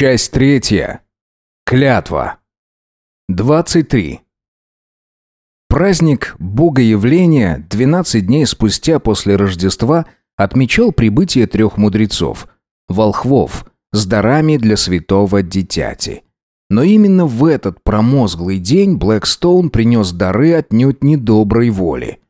Часть третья. Клятва. 23. Праздник Богоявления 12 дней спустя после Рождества отмечал прибытие трех мудрецов – волхвов с дарами для святого дитяти. Но именно в этот промозглый день Блэкстоун принес дары отнюдь недоброй воли.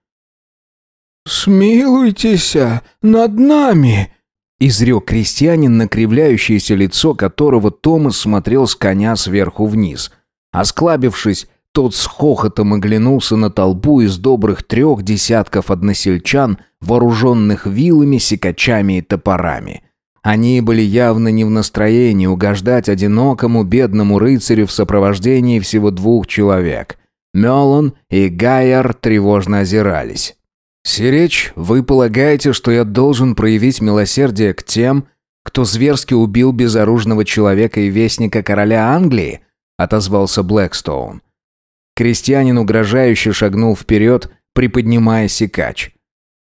«Смилуйтесь над нами!» Изрек крестьянин, на кривляющееся лицо которого Томас смотрел с коня сверху вниз. Осклабившись, тот с хохотом оглянулся на толпу из добрых трех десятков односельчан, вооруженных вилами, секачами и топорами. Они были явно не в настроении угождать одинокому бедному рыцарю в сопровождении всего двух человек. Мелон и Гайер тревожно озирались. «Сиречь, вы полагаете, что я должен проявить милосердие к тем, кто зверски убил безоружного человека и вестника короля Англии?» — отозвался Блэкстоун. Крестьянин угрожающе шагнул вперед, приподнимая секач.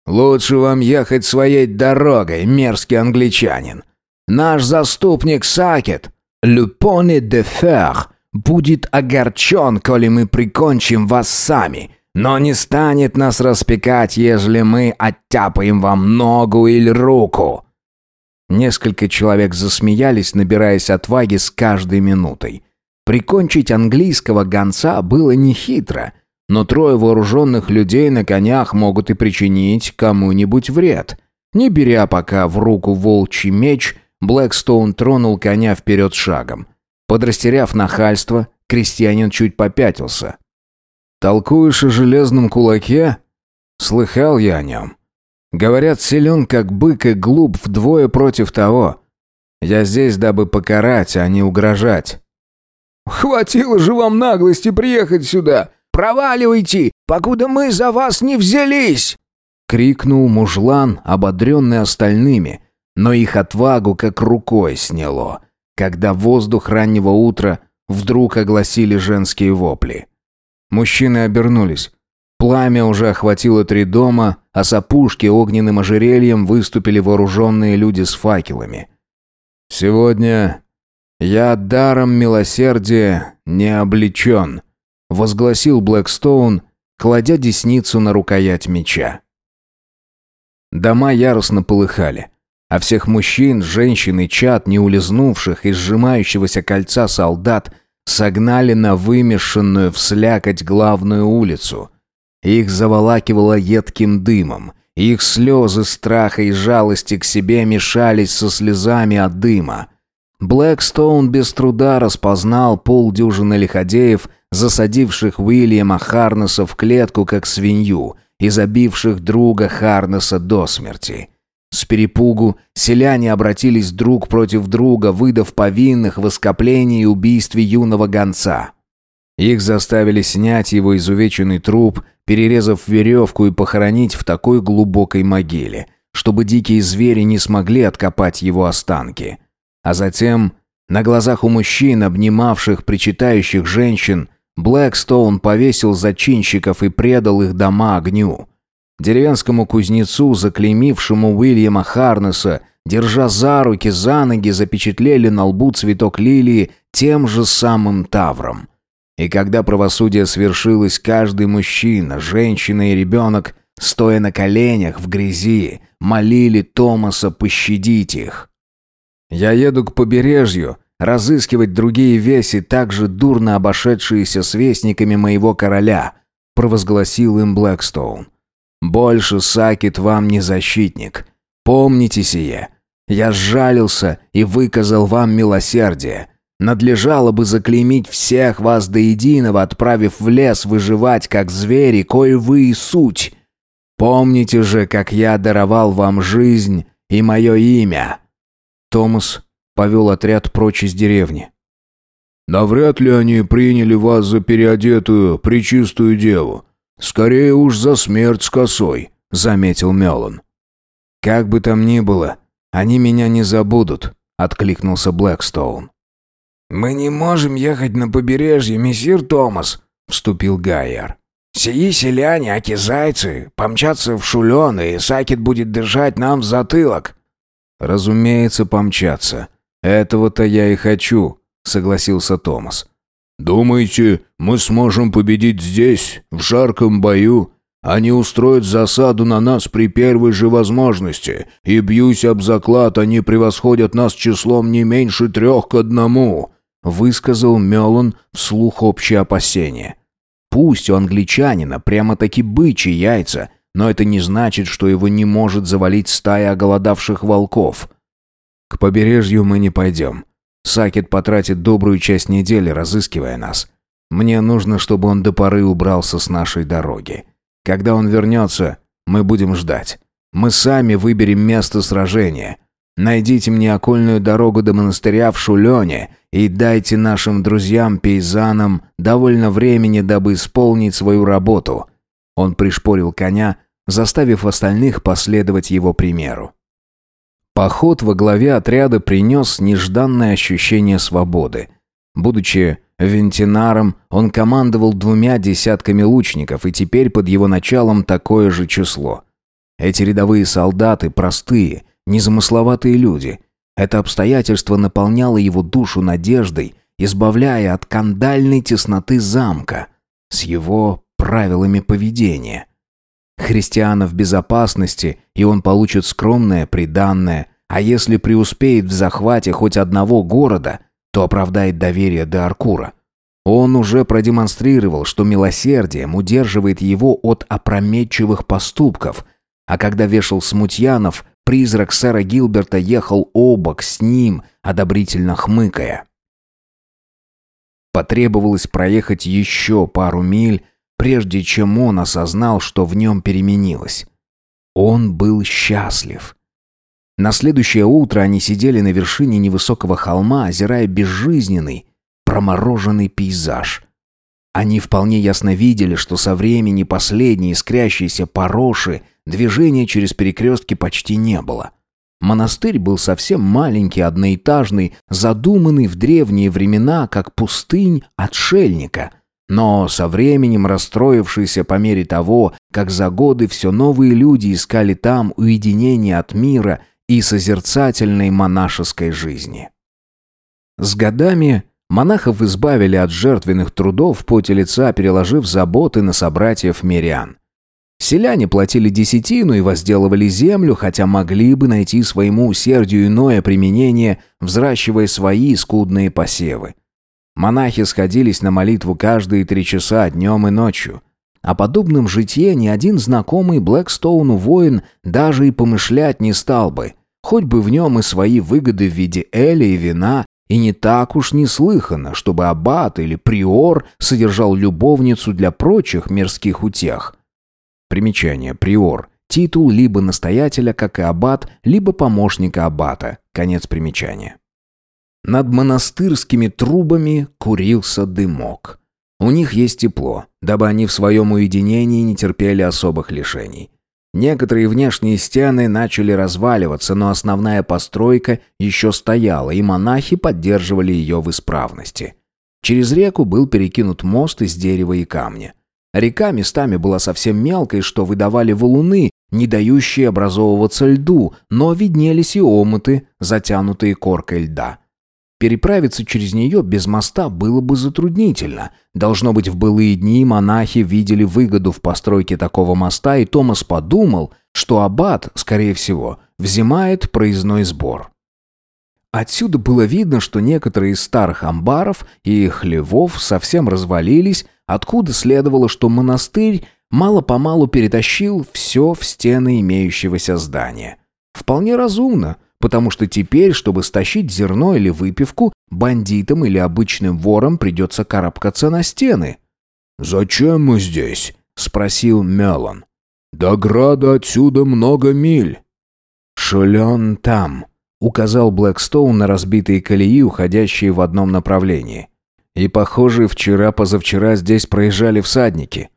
«Лучше вам ехать своей дорогой, мерзкий англичанин. Наш заступник Сакет, Люпоне де Фер, будет огорчен, коли мы прикончим вас сами» но не станет нас распекать, ежели мы оттяпаем вам ногу или руку». Несколько человек засмеялись, набираясь отваги с каждой минутой. Прикончить английского гонца было нехитро, но трое вооруженных людей на конях могут и причинить кому-нибудь вред. Не беря пока в руку волчий меч, Блэкстоун тронул коня вперед шагом. Подрастеряв нахальство, крестьянин чуть попятился. Толкуешь о железном кулаке? Слыхал я о нем. Говорят, силен как бык и глуп вдвое против того. Я здесь, дабы покарать, а не угрожать. «Хватило же вам наглости приехать сюда! Проваливайте, покуда мы за вас не взялись!» Крикнул мужлан, ободренный остальными, но их отвагу как рукой сняло, когда воздух раннего утра вдруг огласили женские вопли. Мужчины обернулись. Пламя уже охватило три дома, а с опушки огненным ожерельем выступили вооруженные люди с факелами. «Сегодня я даром милосердия не облечен», — возгласил Блэкстоун, кладя десницу на рукоять меча. Дома яростно полыхали, а всех мужчин, женщин и чад, не улизнувших из сжимающегося кольца солдат, согнали на вымешанную в слякоть главную улицу. Их заволакивало едким дымом. Их слезы страха и жалости к себе мешались со слезами от дыма. Блэкстоун без труда распознал полдюжины лиходеев, засадивших Уильяма Харнеса в клетку как свинью и забивших друга Харнеса до смерти. С перепугу селяне обратились друг против друга, выдав повинных в оскоплении и убийстве юного гонца. Их заставили снять его изувеченный труп, перерезав веревку и похоронить в такой глубокой могиле, чтобы дикие звери не смогли откопать его останки. А затем, на глазах у мужчин, обнимавших причитающих женщин, Блэкстоун повесил зачинщиков и предал их дома огню. Деревенскому кузнецу, заклеймившему Уильяма Харнеса, держа за руки, за ноги, запечатлели на лбу цветок лилии тем же самым тавром. И когда правосудие свершилось, каждый мужчина, женщина и ребенок, стоя на коленях в грязи, молили Томаса пощадить их. «Я еду к побережью», разыскивать другие веси, также дурно обошедшиеся с вестниками моего короля», провозгласил им Блэкстоун. Больше Сакит вам не защитник. Помните сие. Я сжалился и выказал вам милосердие. Надлежало бы заклеймить всех вас до единого, отправив в лес выживать, как звери, кое вы и суть. Помните же, как я даровал вам жизнь и мое имя». Томас повел отряд прочь из деревни. «Навряд ли они приняли вас за переодетую, причистую деву. «Скорее уж за смерть с косой», — заметил Мелон. «Как бы там ни было, они меня не забудут», — откликнулся Блэкстоун. «Мы не можем ехать на побережье, мессир Томас», — вступил Гайер. «Сии селяне, аки зайцы, помчатся в шулен, и Сакет будет держать нам в затылок». «Разумеется, помчатся. «Этого-то я и хочу», — согласился Томас. «Думаете, мы сможем победить здесь, в жарком бою? Они устроят засаду на нас при первой же возможности, и, бьюсь об заклад, они превосходят нас числом не меньше трех к одному», — высказал Мелон вслух общее опасение. «Пусть у англичанина прямо-таки бычьи яйца, но это не значит, что его не может завалить стая оголодавших волков». «К побережью мы не пойдем. Сакет потратит добрую часть недели, разыскивая нас. Мне нужно, чтобы он до поры убрался с нашей дороги. Когда он вернется, мы будем ждать. Мы сами выберем место сражения. Найдите мне окольную дорогу до монастыря в Шулене и дайте нашим друзьям-пейзанам довольно времени, дабы исполнить свою работу». Он пришпорил коня, заставив остальных последовать его примеру. Поход во главе отряда принес нежданное ощущение свободы. Будучи вентинаром, он командовал двумя десятками лучников, и теперь под его началом такое же число. Эти рядовые солдаты простые, незамысловатые люди. Это обстоятельство наполняло его душу надеждой, избавляя от кандальной тесноты замка с его правилами поведения – Христиана в безопасности, и он получит скромное приданное, а если преуспеет в захвате хоть одного города, то оправдает доверие до Аркура. Он уже продемонстрировал, что милосердием удерживает его от опрометчивых поступков, а когда вешал смутьянов, призрак сэра Гилберта ехал обок с ним, одобрительно хмыкая. Потребовалось проехать еще пару миль, прежде чем он осознал, что в нем переменилось. Он был счастлив. На следующее утро они сидели на вершине невысокого холма, озирая безжизненный, промороженный пейзаж. Они вполне ясно видели, что со времени последней искрящейся пороши движения через перекрестки почти не было. Монастырь был совсем маленький, одноэтажный, задуманный в древние времена, как пустынь отшельника – но со временем расстроившийся по мере того, как за годы все новые люди искали там уединение от мира и созерцательной монашеской жизни. С годами монахов избавили от жертвенных трудов в поте лица, переложив заботы на собратьев мирян. Селяне платили десятину и возделывали землю, хотя могли бы найти своему усердию иное применение, взращивая свои скудные посевы. Монахи сходились на молитву каждые три часа днем и ночью. О подобном житье ни один знакомый Блэкстоуну воин даже и помышлять не стал бы, хоть бы в нем и свои выгоды в виде эля и вина, и не так уж неслыханно, чтобы аббат или приор содержал любовницу для прочих мирских утех. Примечание. Приор. Титул либо настоятеля, как и аббат, либо помощника аббата. Конец примечания. Над монастырскими трубами курился дымок. У них есть тепло, дабы они в своем уединении не терпели особых лишений. Некоторые внешние стены начали разваливаться, но основная постройка еще стояла, и монахи поддерживали ее в исправности. Через реку был перекинут мост из дерева и камня. Река местами была совсем мелкой, что выдавали валуны, не дающие образовываться льду, но виднелись и омыты, затянутые коркой льда. Переправиться через нее без моста было бы затруднительно. Должно быть, в былые дни монахи видели выгоду в постройке такого моста, и Томас подумал, что аббат, скорее всего, взимает проездной сбор. Отсюда было видно, что некоторые из старых амбаров и хлевов совсем развалились, откуда следовало, что монастырь мало-помалу перетащил все в стены имеющегося здания. Вполне разумно, потому что теперь, чтобы стащить зерно или выпивку, бандитам или обычным ворам придется карабкаться на стены. «Зачем мы здесь?» — спросил Мелон. «До града отсюда много миль». «Шулен там», — указал Блэкстоун на разбитые колеи, уходящие в одном направлении. «И, похоже, вчера-позавчера здесь проезжали всадники».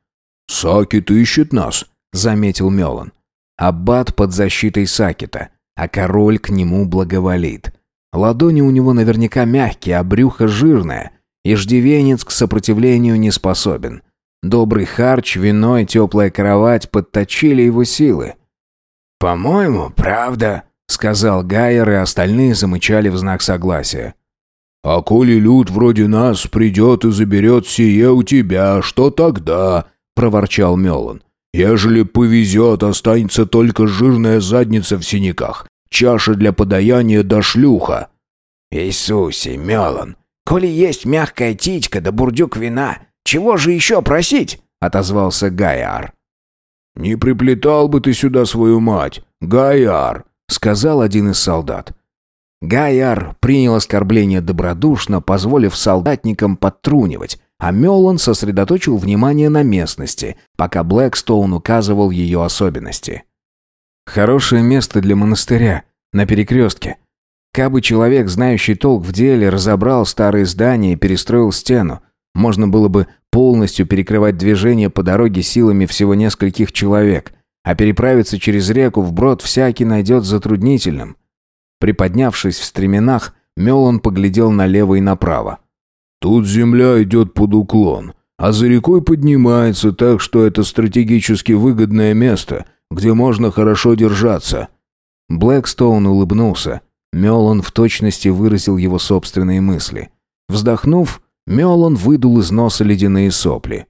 «Сакет ищет нас», — заметил Мелон. «Аббат под защитой Сакета а король к нему благоволит. Ладони у него наверняка мягкие, а брюхо жирное. Иждивенец к сопротивлению не способен. Добрый харч, вино и теплая кровать подточили его силы. «По-моему, правда», — сказал Гайер, и остальные замычали в знак согласия. «А коли люд вроде нас придет и заберет сие у тебя, что тогда?» — проворчал Мелан. «Ежели повезет, останется только жирная задница в синяках, чаша для подаяния до шлюха». «Иисусе, Мелан, коли есть мягкая титька да бурдюк вина, чего же еще просить?» — отозвался Гайар. «Не приплетал бы ты сюда свою мать, Гайар», — сказал один из солдат. Гайар принял оскорбление добродушно, позволив солдатникам подтрунивать, а Мелан сосредоточил внимание на местности, пока Блэкстоун указывал ее особенности. «Хорошее место для монастыря, на перекрестке. Кабы человек, знающий толк в деле, разобрал старые здания и перестроил стену, можно было бы полностью перекрывать движение по дороге силами всего нескольких человек, а переправиться через реку вброд всякий найдет затруднительным. Приподнявшись в стременах, Мелан поглядел налево и направо. «Тут земля идет под уклон, а за рекой поднимается, так что это стратегически выгодное место, где можно хорошо держаться». Блэкстоун улыбнулся. Мелан в точности выразил его собственные мысли. Вздохнув, Мелан выдул из носа ледяные сопли.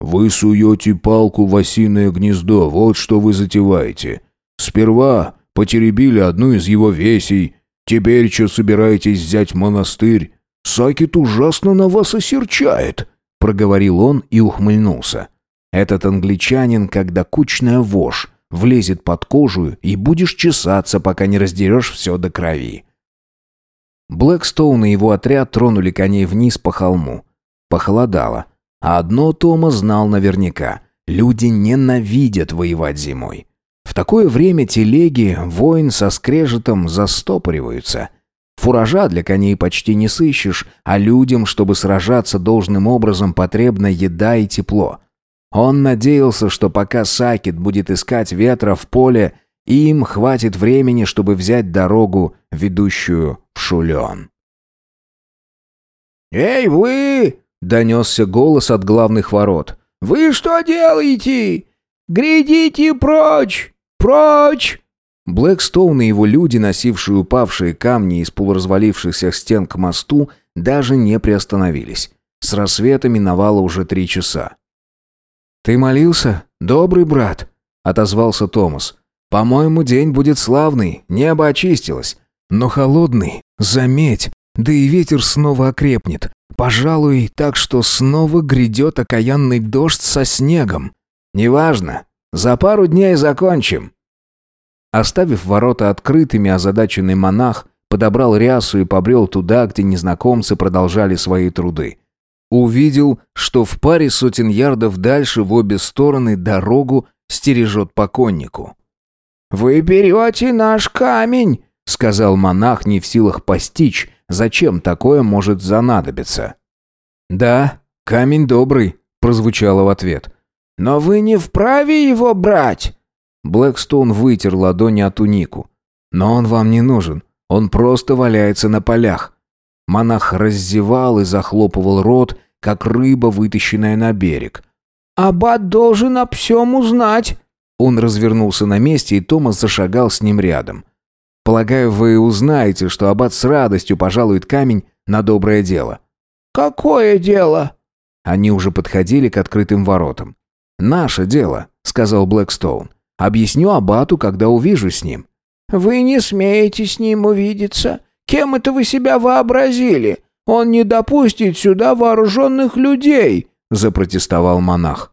«Вы суете палку в осиное гнездо, вот что вы затеваете. Сперва потеребили одну из его весей, теперь что собираетесь взять монастырь? Сакет ужасно на вас осерчает», — проговорил он и ухмыльнулся. «Этот англичанин, когда кучная вошь, влезет под кожу и будешь чесаться, пока не раздерешь все до крови. Блэкстоун и его отряд тронули коней вниз по холму. Похолодало. А одно Тома знал наверняка. Люди ненавидят воевать зимой. В такое время телеги, воин со скрежетом застопориваются. Фуража для коней почти не сыщешь, а людям, чтобы сражаться должным образом, потребна еда и тепло. Он надеялся, что пока Сакет будет искать ветра в поле, им хватит времени, чтобы взять дорогу, ведущую в Шулен. «Эй, вы!» — донесся голос от главных ворот. «Вы что делаете? Грядите прочь! Прочь!» Блэкстоун и его люди, носившие упавшие камни из полуразвалившихся стен к мосту, даже не приостановились. С рассвета миновало уже три часа. «Ты молился, добрый брат?» — отозвался Томас. По-моему, день будет славный, небо очистилось. Но холодный, заметь, да и ветер снова окрепнет. Пожалуй, так что снова грядет окаянный дождь со снегом. Неважно, за пару дней закончим. Оставив ворота открытыми, озадаченный монах подобрал рясу и побрел туда, где незнакомцы продолжали свои труды. Увидел, что в паре сотен ярдов дальше в обе стороны дорогу стережет поконнику. «Вы берете наш камень», — сказал монах, не в силах постичь, зачем такое может занадобиться. «Да, камень добрый», — прозвучало в ответ. «Но вы не вправе его брать?» Блэкстоун вытер ладони от тунику. «Но он вам не нужен. Он просто валяется на полях». Монах раздевал и захлопывал рот, как рыба, вытащенная на берег. «Аббат должен об всем узнать», он развернулся на месте, и Томас зашагал с ним рядом. «Полагаю, вы узнаете, что аббат с радостью пожалует камень на доброе дело». «Какое дело?» Они уже подходили к открытым воротам. «Наше дело», — сказал Блэкстоун. «Объясню аббату, когда увижу с ним». «Вы не смеете с ним увидеться. Кем это вы себя вообразили? Он не допустит сюда вооруженных людей», — запротестовал монах.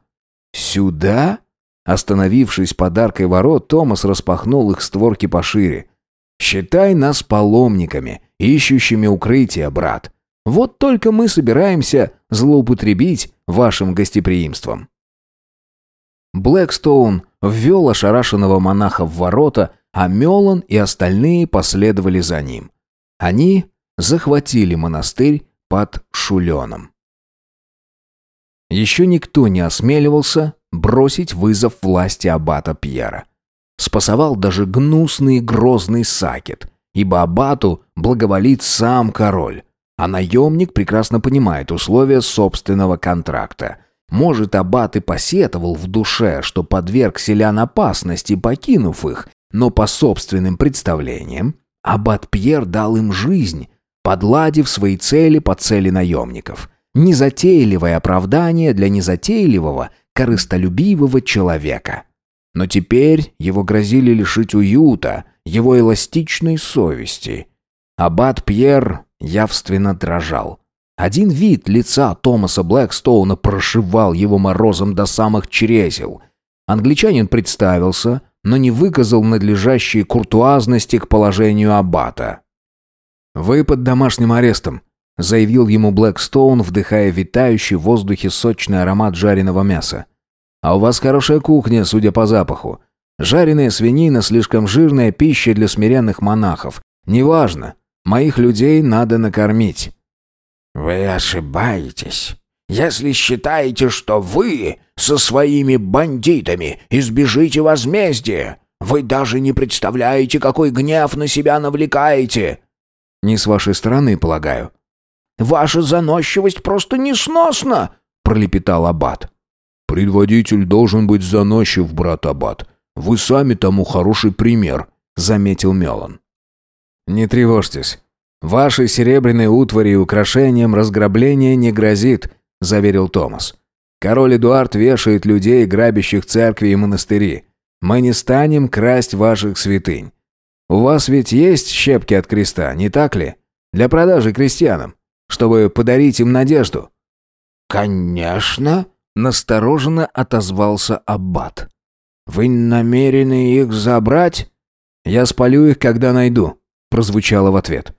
«Сюда?» Остановившись под аркой ворот, Томас распахнул их створки пошире. «Считай нас паломниками, ищущими укрытие, брат. Вот только мы собираемся злоупотребить вашим гостеприимством». Блэкстоун ввел ошарашенного монаха в ворота, а Мелан и остальные последовали за ним. Они захватили монастырь под Шуленом. Еще никто не осмеливался бросить вызов власти аббата Пьера. Спасовал даже гнусный и грозный Сакет, ибо аббату благоволит сам король, а наемник прекрасно понимает условия собственного контракта. Может, аббат и посетовал в душе, что подверг селян опасности, покинув их, но по собственным представлениям аббат Пьер дал им жизнь, подладив свои цели по цели наемников. Незатейливое оправдание для незатейливого, корыстолюбивого человека. Но теперь его грозили лишить уюта, его эластичной совести. Аббат Пьер явственно дрожал. Один вид лица Томаса Блэкстоуна прошивал его морозом до самых чрезел. Англичанин представился, но не выказал надлежащей куртуазности к положению аббата. «Вы под домашним арестом», — заявил ему Блэкстоун, вдыхая витающий в воздухе сочный аромат жареного мяса. «А у вас хорошая кухня, судя по запаху. Жареная свинина — слишком жирная пища для смиренных монахов. Неважно. Моих людей надо накормить». «Вы ошибаетесь. Если считаете, что вы со своими бандитами избежите возмездия, вы даже не представляете, какой гнев на себя навлекаете». «Не с вашей стороны, полагаю». «Ваша заносчивость просто несносна», — пролепетал Аббат. «Предводитель должен быть заносчив, брат Аббат. Вы сами тому хороший пример», — заметил Мелан. «Не тревожьтесь. Вашей серебряной утвари и украшениям разграбление не грозит», — заверил Томас. «Король Эдуард вешает людей, грабящих церкви и монастыри. Мы не станем красть ваших святынь. У вас ведь есть щепки от креста, не так ли? Для продажи крестьянам, чтобы подарить им надежду». «Конечно», — настороженно отозвался Аббат. «Вы намерены их забрать?» «Я спалю их, когда найду», — прозвучало в ответ.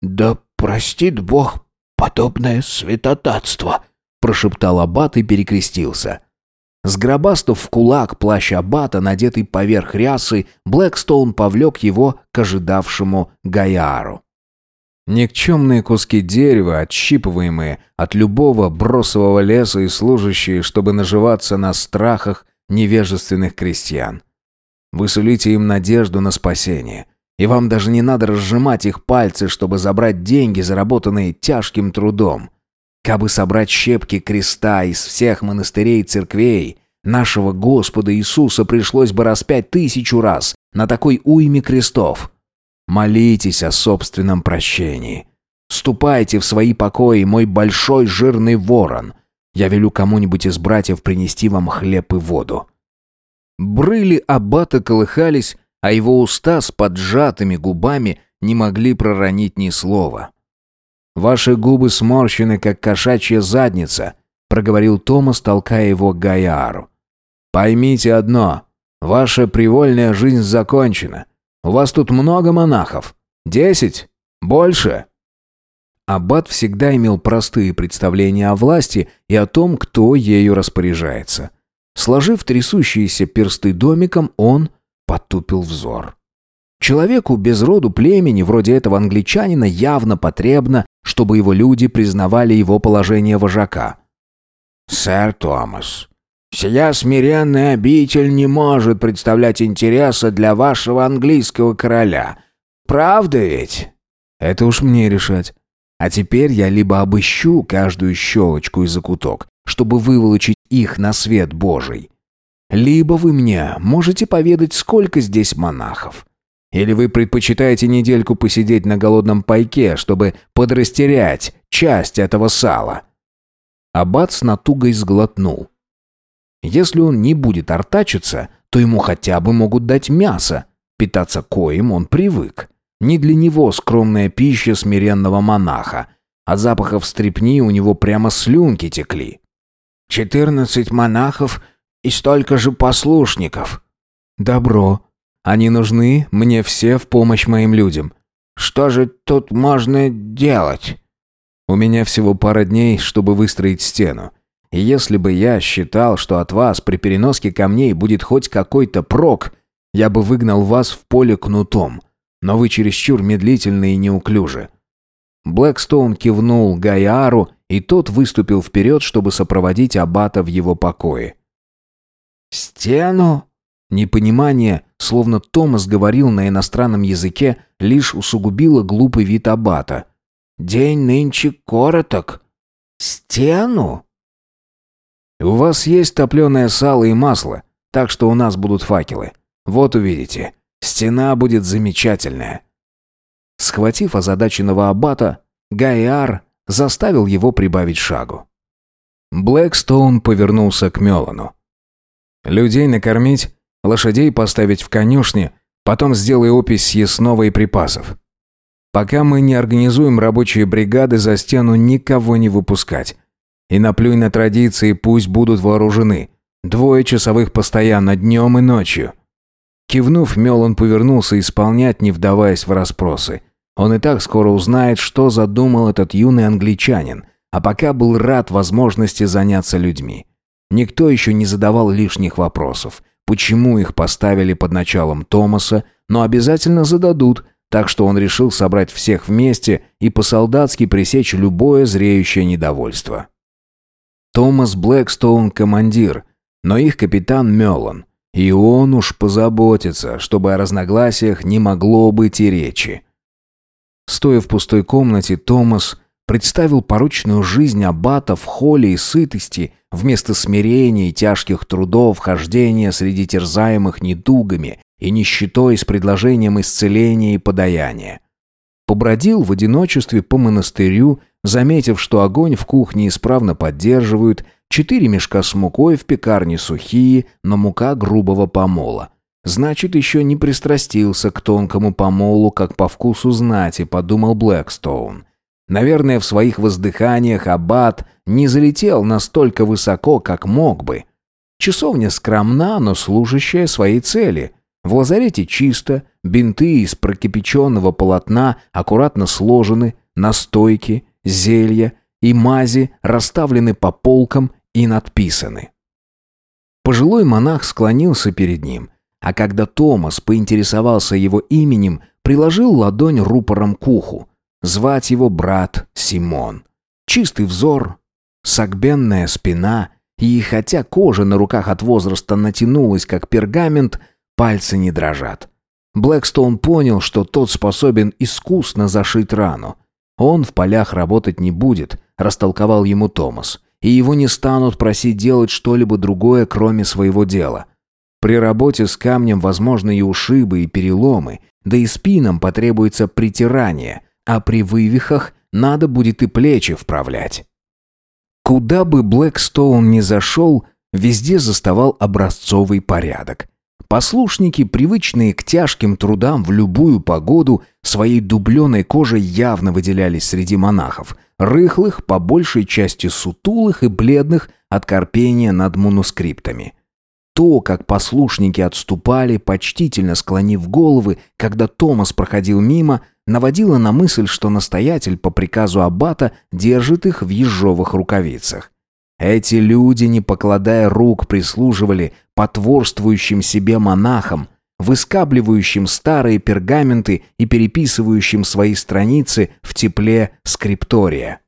«Да простит Бог подобное святотатство», — прошептал Аббат и перекрестился. Сгробастав в кулак плащ Аббата, надетый поверх рясы, Блэкстоун повлек его к ожидавшему Гаяру. Никчемные куски дерева, отщипываемые от любого бросового леса и служащие, чтобы наживаться на страхах невежественных крестьян. Вы сулите им надежду на спасение — и вам даже не надо разжимать их пальцы, чтобы забрать деньги, заработанные тяжким трудом. Кабы собрать щепки креста из всех монастырей и церквей, нашего Господа Иисуса пришлось бы распять тысячу раз на такой уйме крестов. Молитесь о собственном прощении. Ступайте в свои покои, мой большой жирный ворон. Я велю кому-нибудь из братьев принести вам хлеб и воду». Брыли аббата колыхались, а его уста с поджатыми губами не могли проронить ни слова. «Ваши губы сморщены, как кошачья задница», — проговорил Томас, толкая его к Гайару. «Поймите одно. Ваша привольная жизнь закончена. У вас тут много монахов. Десять? Больше?» Аббат всегда имел простые представления о власти и о том, кто ею распоряжается. Сложив трясущиеся персты домиком, он потупил взор. Человеку без роду племени, вроде этого англичанина, явно потребно, чтобы его люди признавали его положение вожака. «Сэр Томас, сия смиренная обитель не может представлять интереса для вашего английского короля. Правда ведь?» «Это уж мне решать. А теперь я либо обыщу каждую щелочку и закуток, чтобы выволочить их на свет Божий, либо вы мне можете поведать, сколько здесь монахов. Или вы предпочитаете недельку посидеть на голодном пайке, чтобы подрастерять часть этого сала?» Аббат с натугой сглотнул. Если он не будет артачиться, то ему хотя бы могут дать мясо. Питаться коим он привык. Не для него скромная пища смиренного монаха. От запахов стрепни у него прямо слюнки текли. «Четырнадцать монахов и столько же послушников». «Добро. Они нужны мне все в помощь моим людям». «Что же тут можно делать?» «У меня всего пара дней, чтобы выстроить стену. И если бы я считал, что от вас при переноске камней будет хоть какой-то прок, я бы выгнал вас в поле кнутом. Но вы чересчур медлительны и неуклюжи». Блэкстоун кивнул Гайару, и тот выступил вперед, чтобы сопроводить Аббата в его покое. «Стену?» Непонимание, словно Томас говорил на иностранном языке, лишь усугубило глупый вид аббата. «День нынче короток. Стену?» «У вас есть топленое сало и масло, так что у нас будут факелы. Вот увидите. Стена будет замечательная». Схватив озадаченного аббата, Гайар заставил его прибавить шагу. Блэкстоун повернулся к Мелану. «Людей накормить, лошадей поставить в конюшне, потом сделай опись съестного и припасов. Пока мы не организуем рабочие бригады, за стену никого не выпускать. И наплюй на традиции, пусть будут вооружены. Двое часовых постоянно, днем и ночью». Кивнув, Мелан повернулся исполнять, не вдаваясь в расспросы. Он и так скоро узнает, что задумал этот юный англичанин, а пока был рад возможности заняться людьми. Никто еще не задавал лишних вопросов, почему их поставили под началом Томаса, но обязательно зададут, так что он решил собрать всех вместе и по-солдатски пресечь любое зреющее недовольство. Томас Блэкстоун – командир, но их капитан Меллан, и он уж позаботится, чтобы о разногласиях не могло быть и речи. Стоя в пустой комнате, Томас представил порочную жизнь аббата в холе и сытости, вместо смирения и тяжких трудов, хождения среди терзаемых недугами и нищетой с предложением исцеления и подаяния. Побродил в одиночестве по монастырю, заметив, что огонь в кухне исправно поддерживают, четыре мешка с мукой в пекарне сухие, но мука грубого помола – Значит, еще не пристрастился к тонкому помолу, как по вкусу знати, подумал Блэкстоун. Наверное, в своих воздыханиях аббат не залетел настолько высоко, как мог бы. Часовня скромна, но служащая своей цели. В лазарете чисто, бинты из прокипяченного полотна аккуратно сложены, настойки, зелья и мази расставлены по полкам и надписаны. Пожилой монах склонился перед ним – а когда Томас поинтересовался его именем, приложил ладонь рупором к уху. Звать его брат Симон. Чистый взор, согбенная спина, и хотя кожа на руках от возраста натянулась, как пергамент, пальцы не дрожат. Блэкстоун понял, что тот способен искусно зашить рану. Он в полях работать не будет, растолковал ему Томас, и его не станут просить делать что-либо другое, кроме своего дела – при работе с камнем возможны и ушибы, и переломы, да и спинам потребуется притирание, а при вывихах надо будет и плечи вправлять. Куда бы Блэкстоун ни зашел, везде заставал образцовый порядок. Послушники, привычные к тяжким трудам в любую погоду, своей дубленой кожей явно выделялись среди монахов, рыхлых, по большей части сутулых и бледных от корпения над манускриптами то, как послушники отступали, почтительно склонив головы, когда Томас проходил мимо, наводило на мысль, что настоятель по приказу аббата держит их в ежовых рукавицах. Эти люди, не покладая рук, прислуживали потворствующим себе монахам, выскабливающим старые пергаменты и переписывающим свои страницы в тепле скриптория.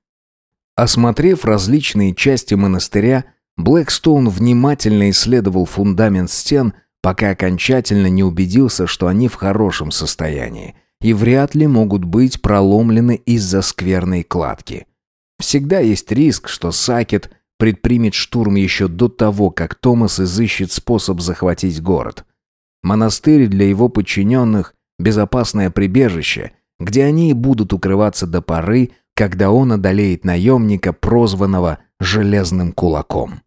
Осмотрев различные части монастыря, Блэкстоун внимательно исследовал фундамент стен, пока окончательно не убедился, что они в хорошем состоянии и вряд ли могут быть проломлены из-за скверной кладки. Всегда есть риск, что Сакет предпримет штурм еще до того, как Томас изыщет способ захватить город. Монастырь для его подчиненных – безопасное прибежище, где они и будут укрываться до поры, когда он одолеет наемника, прозванного «железным кулаком».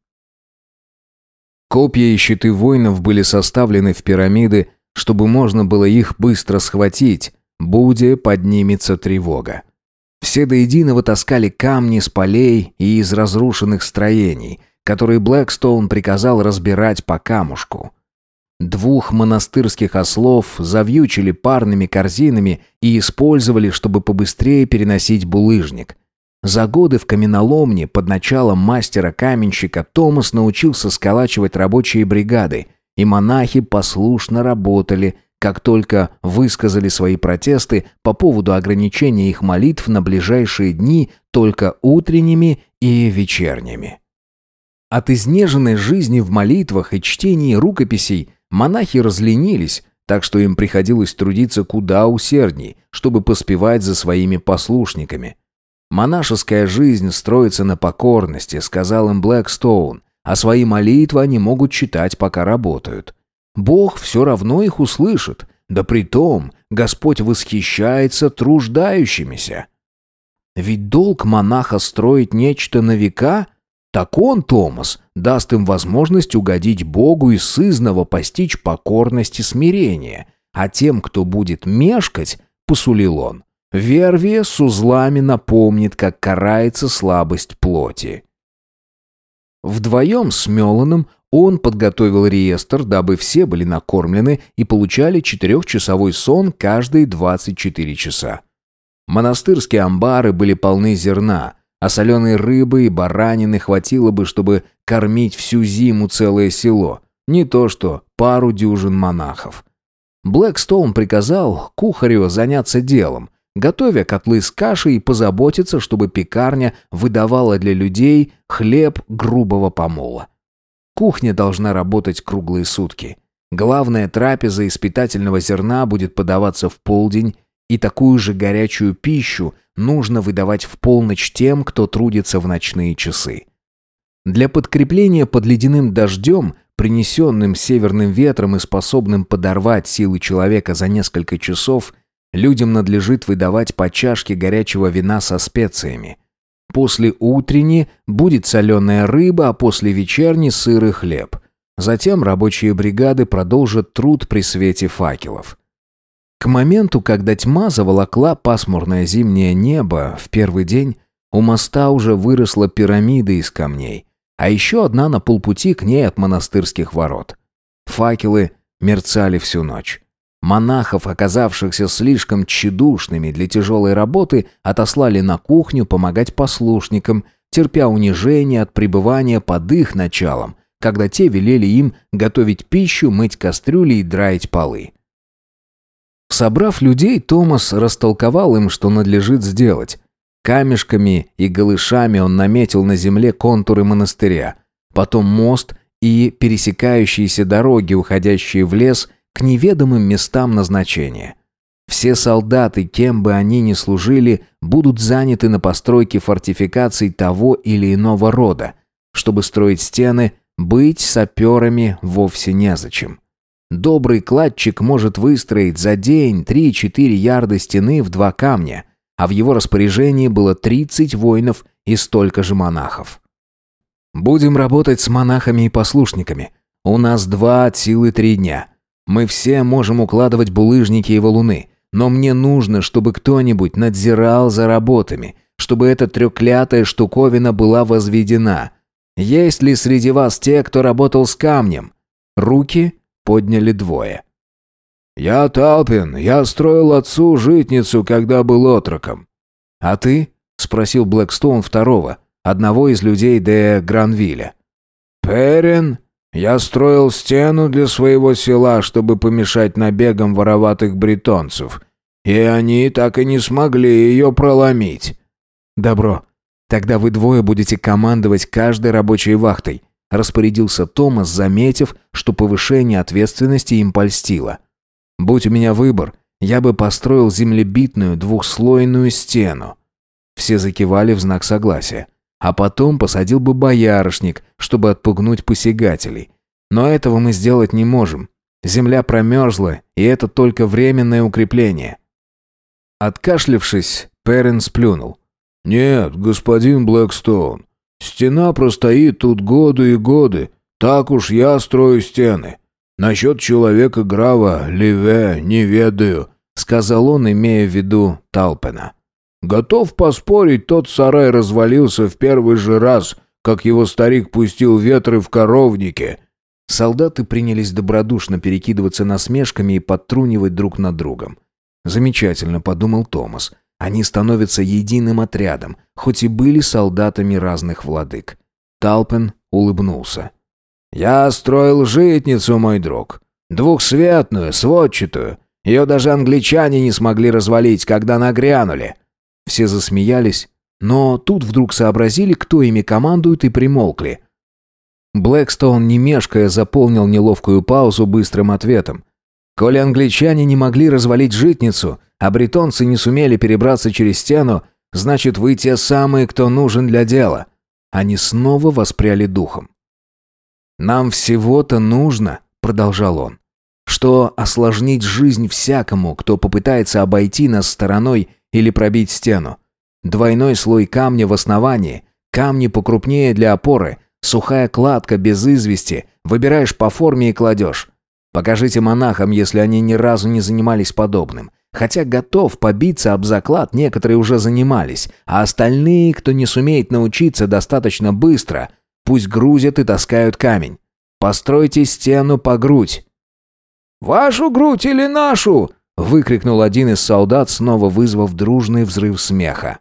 Копья и щиты воинов были составлены в пирамиды, чтобы можно было их быстро схватить, буде поднимется тревога. Все до единого таскали камни с полей и из разрушенных строений, которые Блэкстоун приказал разбирать по камушку. Двух монастырских ослов завьючили парными корзинами и использовали, чтобы побыстрее переносить булыжник – за годы в каменоломне под началом мастера-каменщика Томас научился сколачивать рабочие бригады, и монахи послушно работали, как только высказали свои протесты по поводу ограничения их молитв на ближайшие дни только утренними и вечерними. От изнеженной жизни в молитвах и чтении рукописей монахи разленились, так что им приходилось трудиться куда усердней, чтобы поспевать за своими послушниками – Монашеская жизнь строится на покорности, сказал им Блэкстоун, а свои молитвы они могут читать, пока работают. Бог все равно их услышит, да притом Господь восхищается труждающимися. Ведь долг монаха строить нечто на века, так он, Томас, даст им возможность угодить Богу и сызново постичь покорность и смирение, а тем, кто будет мешкать, посулил он, Вервия с узлами напомнит, как карается слабость плоти. Вдвоем с Меланом он подготовил реестр, дабы все были накормлены и получали четырехчасовой сон каждые 24 часа. Монастырские амбары были полны зерна, а соленой рыбы и баранины хватило бы, чтобы кормить всю зиму целое село, не то что пару дюжин монахов. Блэкстоун приказал кухарю заняться делом, готовя котлы с кашей и позаботиться, чтобы пекарня выдавала для людей хлеб грубого помола. Кухня должна работать круглые сутки. Главная трапеза из питательного зерна будет подаваться в полдень, и такую же горячую пищу нужно выдавать в полночь тем, кто трудится в ночные часы. Для подкрепления под ледяным дождем, принесенным северным ветром и способным подорвать силы человека за несколько часов, Людям надлежит выдавать по чашке горячего вина со специями. После утренней будет соленая рыба, а после вечерней сыр и хлеб. Затем рабочие бригады продолжат труд при свете факелов. К моменту, когда тьма заволокла пасмурное зимнее небо в первый день, у моста уже выросла пирамида из камней, а еще одна на полпути к ней от монастырских ворот. Факелы мерцали всю ночь. Монахов, оказавшихся слишком тщедушными для тяжелой работы, отослали на кухню помогать послушникам, терпя унижение от пребывания под их началом, когда те велели им готовить пищу, мыть кастрюли и драить полы. Собрав людей, Томас растолковал им, что надлежит сделать. Камешками и голышами он наметил на земле контуры монастыря, потом мост и пересекающиеся дороги, уходящие в лес – к неведомым местам назначения. Все солдаты, кем бы они ни служили, будут заняты на постройке фортификаций того или иного рода. Чтобы строить стены, быть саперами вовсе незачем. Добрый кладчик может выстроить за день 3-4 ярда стены в два камня, а в его распоряжении было 30 воинов и столько же монахов. Будем работать с монахами и послушниками. У нас два от силы три дня. Мы все можем укладывать булыжники и валуны, но мне нужно, чтобы кто-нибудь надзирал за работами, чтобы эта трёклятая штуковина была возведена. Есть ли среди вас те, кто работал с камнем? Руки подняли двое. «Я Талпин, я строил отцу житницу, когда был отроком». «А ты?» — спросил Блэкстоун второго, одного из людей де Гранвилля. «Перин я строил стену для своего села, чтобы помешать набегам вороватых бретонцев. И они так и не смогли ее проломить. Добро. Тогда вы двое будете командовать каждой рабочей вахтой, распорядился Томас, заметив, что повышение ответственности им польстило. Будь у меня выбор, я бы построил землебитную двухслойную стену. Все закивали в знак согласия а потом посадил бы боярышник, чтобы отпугнуть посягателей. Но этого мы сделать не можем. Земля промерзла, и это только временное укрепление. Откашлившись, Перрин сплюнул. «Нет, господин Блэкстоун, стена простоит тут годы и годы. Так уж я строю стены. Насчет человека Грава, Ливе, не ведаю», — сказал он, имея в виду Талпена. Готов поспорить, тот сарай развалился в первый же раз, как его старик пустил ветры в коровнике. Солдаты принялись добродушно перекидываться насмешками и подтрунивать друг над другом. «Замечательно», — подумал Томас. «Они становятся единым отрядом, хоть и были солдатами разных владык». Талпен улыбнулся. «Я строил житницу, мой друг. Двухсветную, сводчатую. Ее даже англичане не смогли развалить, когда нагрянули. Все засмеялись, но тут вдруг сообразили, кто ими командует, и примолкли. Блэкстоун, не мешкая, заполнил неловкую паузу быстрым ответом. «Коли англичане не могли развалить житницу, а бретонцы не сумели перебраться через стену, значит, вы те самые, кто нужен для дела». Они снова воспряли духом. «Нам всего-то нужно», — продолжал он, что осложнить жизнь всякому, кто попытается обойти нас стороной или пробить стену. Двойной слой камня в основании, камни покрупнее для опоры, сухая кладка без извести, выбираешь по форме и кладешь. Покажите монахам, если они ни разу не занимались подобным. Хотя готов побиться об заклад, некоторые уже занимались, а остальные, кто не сумеет научиться достаточно быстро, пусть грузят и таскают камень. Постройте стену по грудь. «Вашу грудь или нашу?» — выкрикнул один из солдат, снова вызвав дружный взрыв смеха.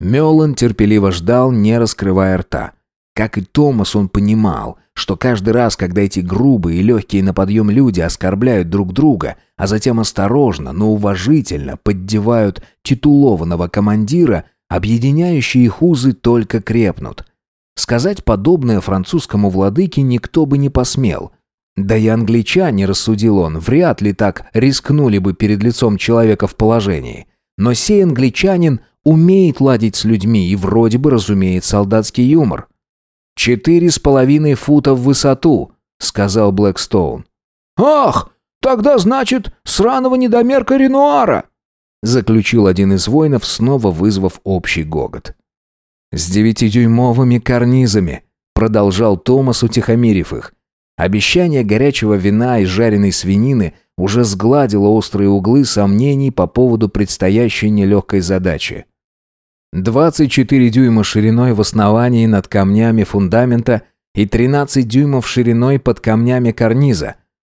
Мелан терпеливо ждал, не раскрывая рта. Как и Томас, он понимал, что каждый раз, когда эти грубые и легкие на подъем люди оскорбляют друг друга, а затем осторожно, но уважительно поддевают титулованного командира, объединяющие их узы только крепнут. Сказать подобное французскому владыке никто бы не посмел. Да и англичане, рассудил он, вряд ли так рискнули бы перед лицом человека в положении. Но сей англичанин умеет ладить с людьми и вроде бы разумеет солдатский юмор. «Четыре с половиной фута в высоту», — сказал Блэкстоун. «Ах, тогда значит, сраного недомерка Ренуара», — заключил один из воинов, снова вызвав общий гогот. «С девятидюймовыми карнизами», — продолжал Томас, утихомирив их. Обещание горячего вина и жареной свинины уже сгладило острые углы сомнений по поводу предстоящей нелегкой задачи. 24 дюйма шириной в основании над камнями фундамента и 13 дюймов шириной под камнями карниза.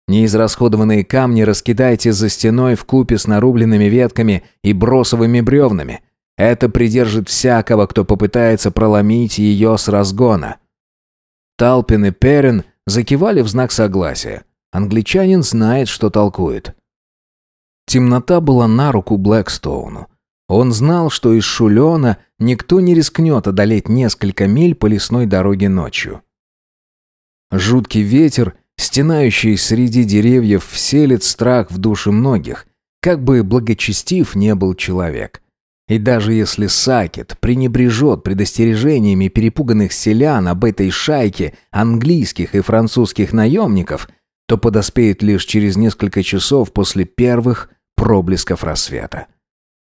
Неизрасходованные камни раскидайте за стеной в купе с нарубленными ветками и бросовыми бревнами. Это придержит всякого, кто попытается проломить ее с разгона. Талпин и Перин закивали в знак согласия. Англичанин знает, что толкует. Темнота была на руку Блэкстоуну. Он знал, что из Шулена никто не рискнет одолеть несколько миль по лесной дороге ночью. Жуткий ветер, стенающий среди деревьев, вселит страх в души многих, как бы благочестив не был человек. И даже если Сакет пренебрежет предостережениями перепуганных селян об этой шайке английских и французских наемников, то подоспеет лишь через несколько часов после первых проблесков рассвета.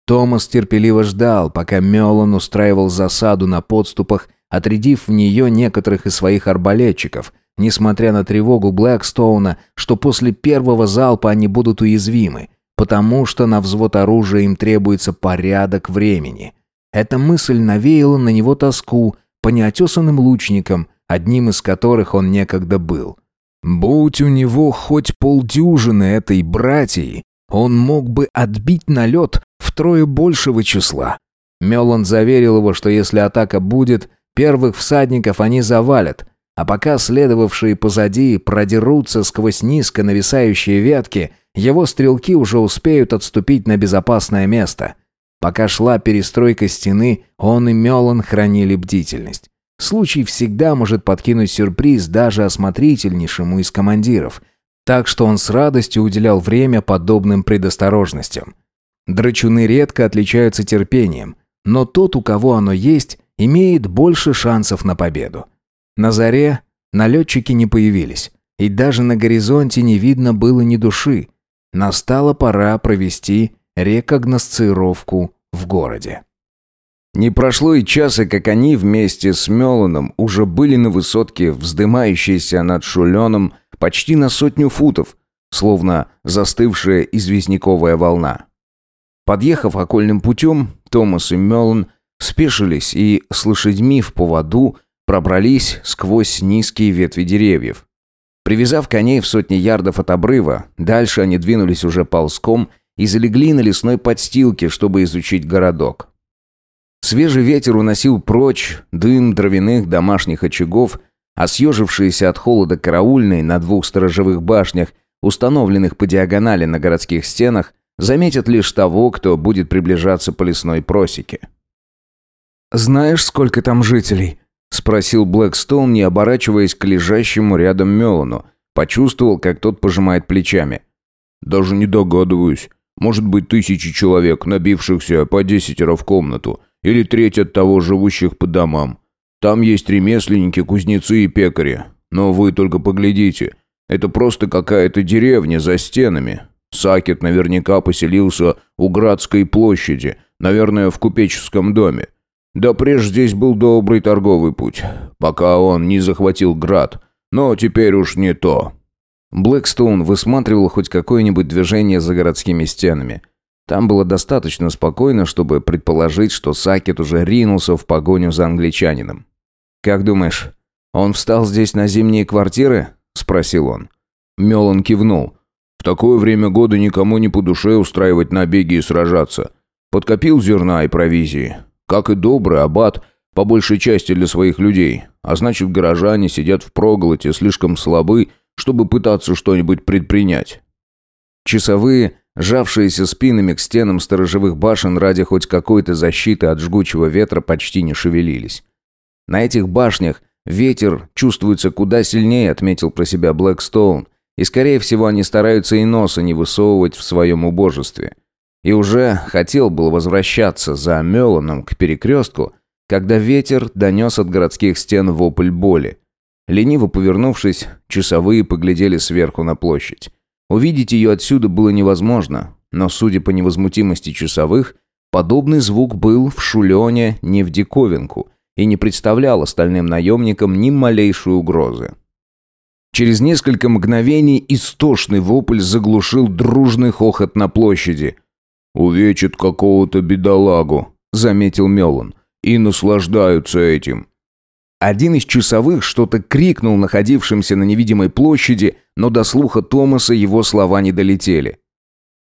Томас терпеливо ждал, пока Мелан устраивал засаду на подступах, отрядив в нее некоторых из своих арбалетчиков, несмотря на тревогу Блэкстоуна, что после первого залпа они будут уязвимы, потому что на взвод оружия им требуется порядок времени. Эта мысль навеяла на него тоску по неотесанным лучникам, одним из которых он некогда был. Будь у него хоть полдюжины этой братьи, он мог бы отбить налет втрое большего числа. Мелан заверил его, что если атака будет, первых всадников они завалят, а пока следовавшие позади продерутся сквозь низко нависающие ветки, его стрелки уже успеют отступить на безопасное место. Пока шла перестройка стены, он и Мелан хранили бдительность. Случай всегда может подкинуть сюрприз даже осмотрительнейшему из командиров, так что он с радостью уделял время подобным предосторожностям. Драчуны редко отличаются терпением, но тот, у кого оно есть, имеет больше шансов на победу. На заре налетчики не появились, и даже на горизонте не видно было ни души. Настала пора провести рекогносцировку в городе. Не прошло и часа, как они вместе с Меланом уже были на высотке, вздымающейся над Шуленом почти на сотню футов, словно застывшая известняковая волна. Подъехав окольным путем, Томас и Мелан спешились и с лошадьми в поводу пробрались сквозь низкие ветви деревьев. Привязав коней в сотни ярдов от обрыва, дальше они двинулись уже ползком и залегли на лесной подстилке, чтобы изучить городок. Свежий ветер уносил прочь дым дровяных домашних очагов, а съежившиеся от холода караульные на двух сторожевых башнях, установленных по диагонали на городских стенах, заметят лишь того, кто будет приближаться по лесной просеке. «Знаешь, сколько там жителей?» — спросил Блэкстоун, не оборачиваясь к лежащему рядом Мелану. Почувствовал, как тот пожимает плечами. «Даже не догадываюсь. Может быть, тысячи человек, набившихся по десятеро в комнату, или треть от того, живущих по домам. Там есть ремесленники, кузнецы и пекари. Но вы только поглядите. Это просто какая-то деревня за стенами. Сакет наверняка поселился у Градской площади, наверное, в купеческом доме. Да прежде здесь был добрый торговый путь, пока он не захватил Град. Но теперь уж не то. Блэкстоун высматривал хоть какое-нибудь движение за городскими стенами. Там было достаточно спокойно, чтобы предположить, что Сакет уже ринулся в погоню за англичанином. «Как думаешь, он встал здесь на зимние квартиры?» – спросил он. Мелан кивнул. «В такое время года никому не по душе устраивать набеги и сражаться. Подкопил зерна и провизии. Как и добрый аббат, по большей части для своих людей. А значит, горожане сидят в проголоте, слишком слабы, чтобы пытаться что-нибудь предпринять». Часовые, жавшиеся спинами к стенам сторожевых башен ради хоть какой-то защиты от жгучего ветра, почти не шевелились. На этих башнях – Ветер чувствуется куда сильнее, отметил про себя Блэкстоун, и скорее всего они стараются и носа не высовывать в своем убожестве. И уже хотел был возвращаться за Меланом к перекрестку, когда ветер донес от городских стен вопль боли. Лениво повернувшись, часовые поглядели сверху на площадь. Увидеть ее отсюда было невозможно, но, судя по невозмутимости часовых, подобный звук был в Шулене не в диковинку – и не представлял остальным наемникам ни малейшей угрозы. Через несколько мгновений истошный вопль заглушил дружный хохот на площади. «Увечат какого-то бедолагу», — заметил Мелан, — «и наслаждаются этим». Один из часовых что-то крикнул находившимся на невидимой площади, но до слуха Томаса его слова не долетели.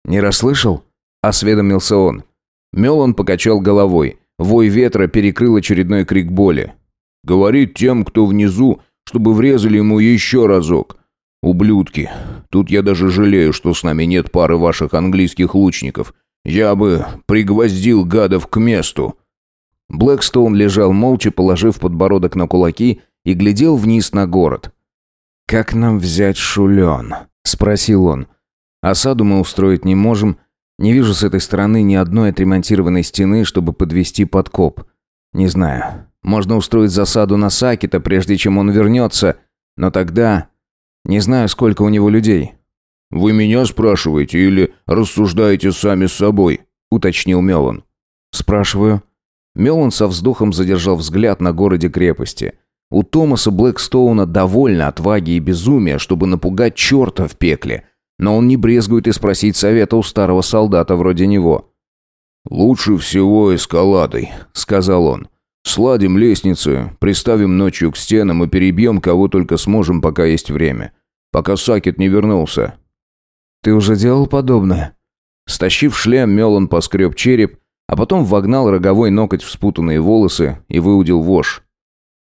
«Не расслышал?» — осведомился он. Мелан покачал головой. Вой ветра перекрыл очередной крик боли. «Говорит тем, кто внизу, чтобы врезали ему еще разок. Ублюдки. Тут я даже жалею, что с нами нет пары ваших английских лучников. Я бы пригвоздил гадов к месту». Блэкстоун лежал молча, положив подбородок на кулаки и глядел вниз на город. «Как нам взять Шулен?» – спросил он. «Осаду мы устроить не можем, не вижу с этой стороны ни одной отремонтированной стены, чтобы подвести подкоп. Не знаю. Можно устроить засаду на Сакита, прежде чем он вернется. Но тогда... Не знаю, сколько у него людей. «Вы меня спрашиваете или рассуждаете сами с собой?» – уточнил Мелан. «Спрашиваю». Мелан со вздохом задержал взгляд на городе-крепости. У Томаса Блэкстоуна довольно отваги и безумия, чтобы напугать черта в пекле – но он не брезгует и спросить совета у старого солдата вроде него. «Лучше всего эскаладой», — сказал он. «Сладим лестницы, приставим ночью к стенам и перебьем кого только сможем, пока есть время. Пока Сакет не вернулся». «Ты уже делал подобное?» Стащив шлем, Мелан поскреб череп, а потом вогнал роговой ноготь в спутанные волосы и выудил вож.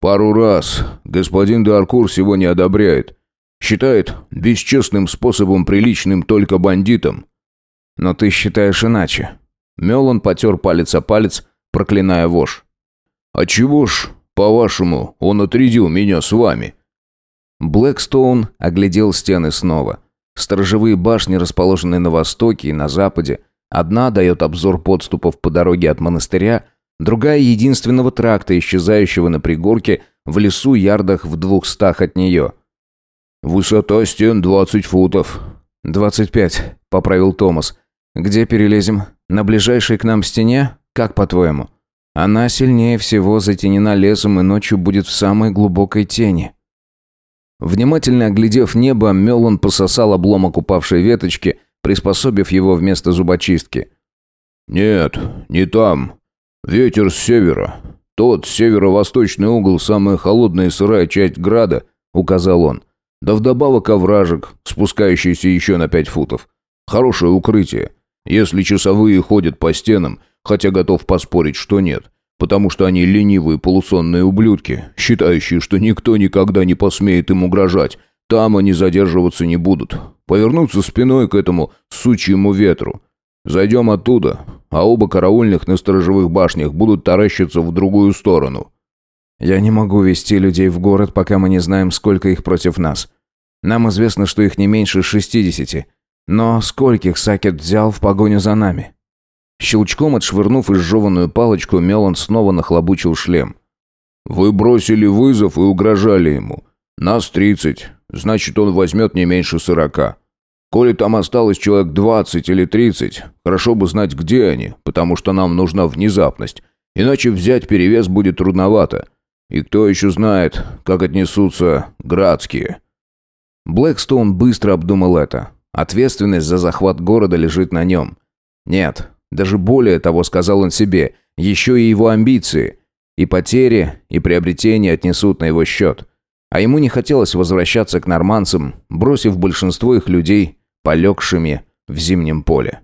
«Пару раз. Господин Даркур сегодня одобряет. Считает бесчестным способом приличным только бандитам. Но ты считаешь иначе. Мелан потер палец о палец, проклиная вож. А чего ж, по-вашему, он отрядил меня с вами? Блэкстоун оглядел стены снова. Сторожевые башни расположены на востоке и на западе. Одна дает обзор подступов по дороге от монастыря, другая единственного тракта, исчезающего на пригорке в лесу ярдах в двухстах от нее – «Высота стен двадцать футов». «Двадцать пять», — поправил Томас. «Где перелезем? На ближайшей к нам стене? Как по-твоему?» «Она сильнее всего затенена лесом и ночью будет в самой глубокой тени». Внимательно оглядев небо, Мелон пососал обломок упавшей веточки, приспособив его вместо зубочистки. «Нет, не там. Ветер с севера. Тот северо-восточный угол, самая холодная и сырая часть града», — указал он. Да вдобавок овражек, спускающийся еще на пять футов. Хорошее укрытие. Если часовые ходят по стенам, хотя готов поспорить, что нет, потому что они ленивые полусонные ублюдки, считающие, что никто никогда не посмеет им угрожать, там они задерживаться не будут. Повернуться спиной к этому сучьему ветру. Зайдем оттуда, а оба караульных на сторожевых башнях будут таращиться в другую сторону. Я не могу вести людей в город, пока мы не знаем, сколько их против нас. Нам известно, что их не меньше шестидесяти. Но скольких Сакет взял в погоню за нами? Щелчком отшвырнув изжеванную палочку, Мелан снова нахлобучил шлем. «Вы бросили вызов и угрожали ему. Нас тридцать. значит, он возьмет не меньше сорока. Коли там осталось человек двадцать или тридцать, хорошо бы знать, где они, потому что нам нужна внезапность. Иначе взять перевес будет трудновато. И кто еще знает, как отнесутся градские. Блэкстоун быстро обдумал это. Ответственность за захват города лежит на нем. Нет, даже более того, сказал он себе, еще и его амбиции. И потери, и приобретения отнесут на его счет. А ему не хотелось возвращаться к норманцам, бросив большинство их людей, полегшими в зимнем поле.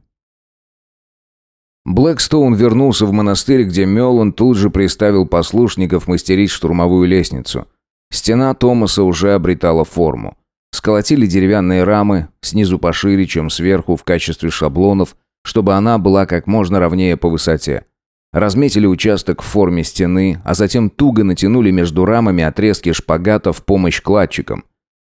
Блэкстоун вернулся в монастырь, где Меллан тут же приставил послушников мастерить штурмовую лестницу. Стена Томаса уже обретала форму. Сколотили деревянные рамы, снизу пошире, чем сверху, в качестве шаблонов, чтобы она была как можно ровнее по высоте. Разметили участок в форме стены, а затем туго натянули между рамами отрезки шпагата в помощь кладчикам.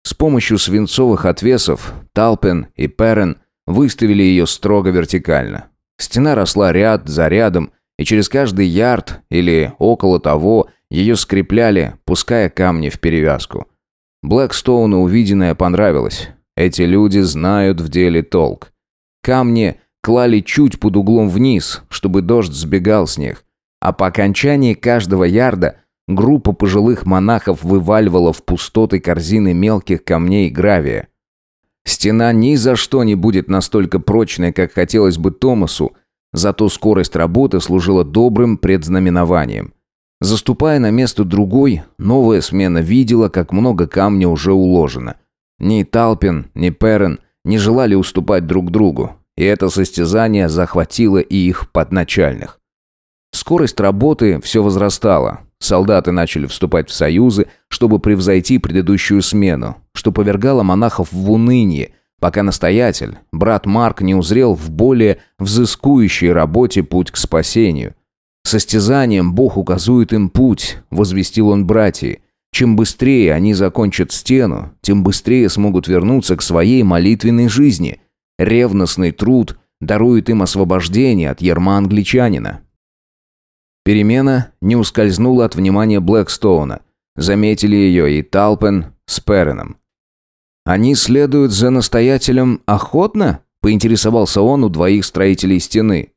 С помощью свинцовых отвесов Талпен и Перен выставили ее строго вертикально. Стена росла ряд за рядом, и через каждый ярд или около того ее скрепляли, пуская камни в перевязку. Блэкстоуну увиденное понравилось. Эти люди знают в деле толк. Камни клали чуть под углом вниз, чтобы дождь сбегал с них. А по окончании каждого ярда группа пожилых монахов вываливала в пустоты корзины мелких камней и гравия. Стена ни за что не будет настолько прочной, как хотелось бы Томасу, зато скорость работы служила добрым предзнаменованием. Заступая на место другой, новая смена видела, как много камня уже уложено. Ни Талпин, ни Перен не желали уступать друг другу, и это состязание захватило и их подначальных. Скорость работы все возрастала. Солдаты начали вступать в союзы, чтобы превзойти предыдущую смену, что повергало монахов в уныние, пока настоятель, брат Марк, не узрел в более взыскующей работе путь к спасению – Состязанием Бог указует им путь, возвестил он братья. Чем быстрее они закончат стену, тем быстрее смогут вернуться к своей молитвенной жизни. Ревностный труд дарует им освобождение от ярма англичанина. Перемена не ускользнула от внимания Блэкстоуна. Заметили ее и Талпен с Переном. «Они следуют за настоятелем охотно?» – поинтересовался он у двоих строителей стены.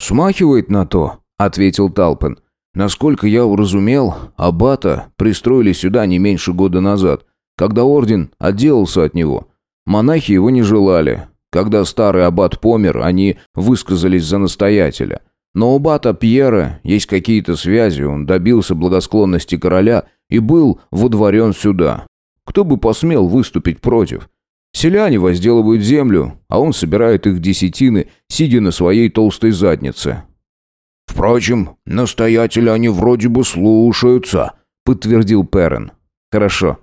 «Смахивает на то», ответил Талпен. Насколько я уразумел, аббата пристроили сюда не меньше года назад, когда орден отделался от него. Монахи его не желали. Когда старый аббат помер, они высказались за настоятеля. Но у бата Пьера есть какие-то связи, он добился благосклонности короля и был водворен сюда. Кто бы посмел выступить против? Селяне возделывают землю, а он собирает их десятины, сидя на своей толстой заднице. «Впрочем, настоятеля они вроде бы слушаются», — подтвердил Перрен. «Хорошо.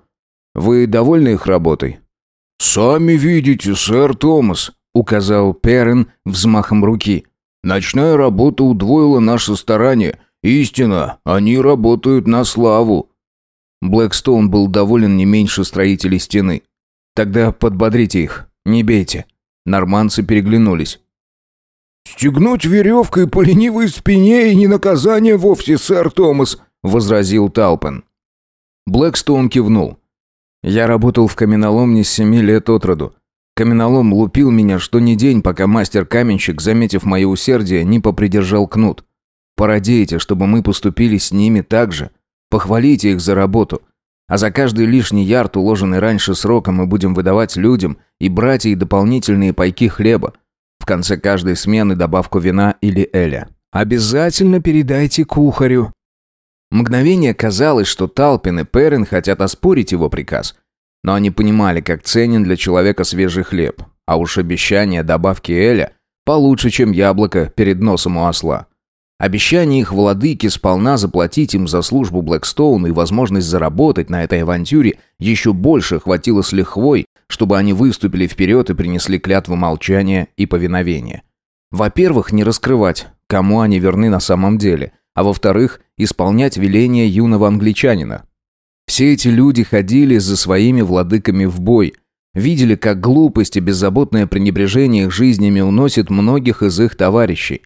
Вы довольны их работой?» «Сами видите, сэр Томас», — указал Перрен взмахом руки. «Ночная работа удвоила наше старание. Истина, они работают на славу». Блэкстоун был доволен не меньше строителей стены. «Тогда подбодрите их, не бейте». Норманцы переглянулись. «Стегнуть веревкой по ленивой спине и не наказание вовсе, сэр Томас», — возразил Талпен. Блэкстоун кивнул. «Я работал в каменоломне с семи лет от роду. Каменолом лупил меня что ни день, пока мастер-каменщик, заметив мое усердие, не попридержал кнут. Породейте, чтобы мы поступили с ними так же. Похвалите их за работу. А за каждый лишний ярд, уложенный раньше сроком, мы будем выдавать людям и братья и дополнительные пайки хлеба. В конце каждой смены добавку вина или эля. Обязательно передайте кухарю. Мгновение казалось, что Талпин и Перин хотят оспорить его приказ. Но они понимали, как ценен для человека свежий хлеб. А уж обещание добавки эля получше, чем яблоко перед носом у осла. Обещание их владыки сполна заплатить им за службу Блэкстоуна и возможность заработать на этой авантюре еще больше хватило с лихвой, чтобы они выступили вперед и принесли клятву молчания и повиновения. Во-первых, не раскрывать, кому они верны на самом деле, а во-вторых, исполнять веления юного англичанина. Все эти люди ходили за своими владыками в бой, видели, как глупость и беззаботное пренебрежение их жизнями уносит многих из их товарищей.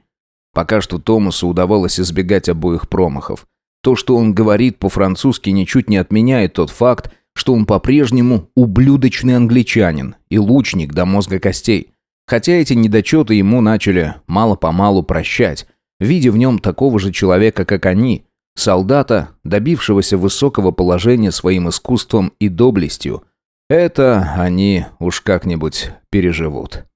Пока что Томасу удавалось избегать обоих промахов. То, что он говорит по-французски, ничуть не отменяет тот факт, что он по-прежнему ублюдочный англичанин и лучник до мозга костей. Хотя эти недочеты ему начали мало-помалу прощать, видя в нем такого же человека, как они, солдата, добившегося высокого положения своим искусством и доблестью. Это они уж как-нибудь переживут.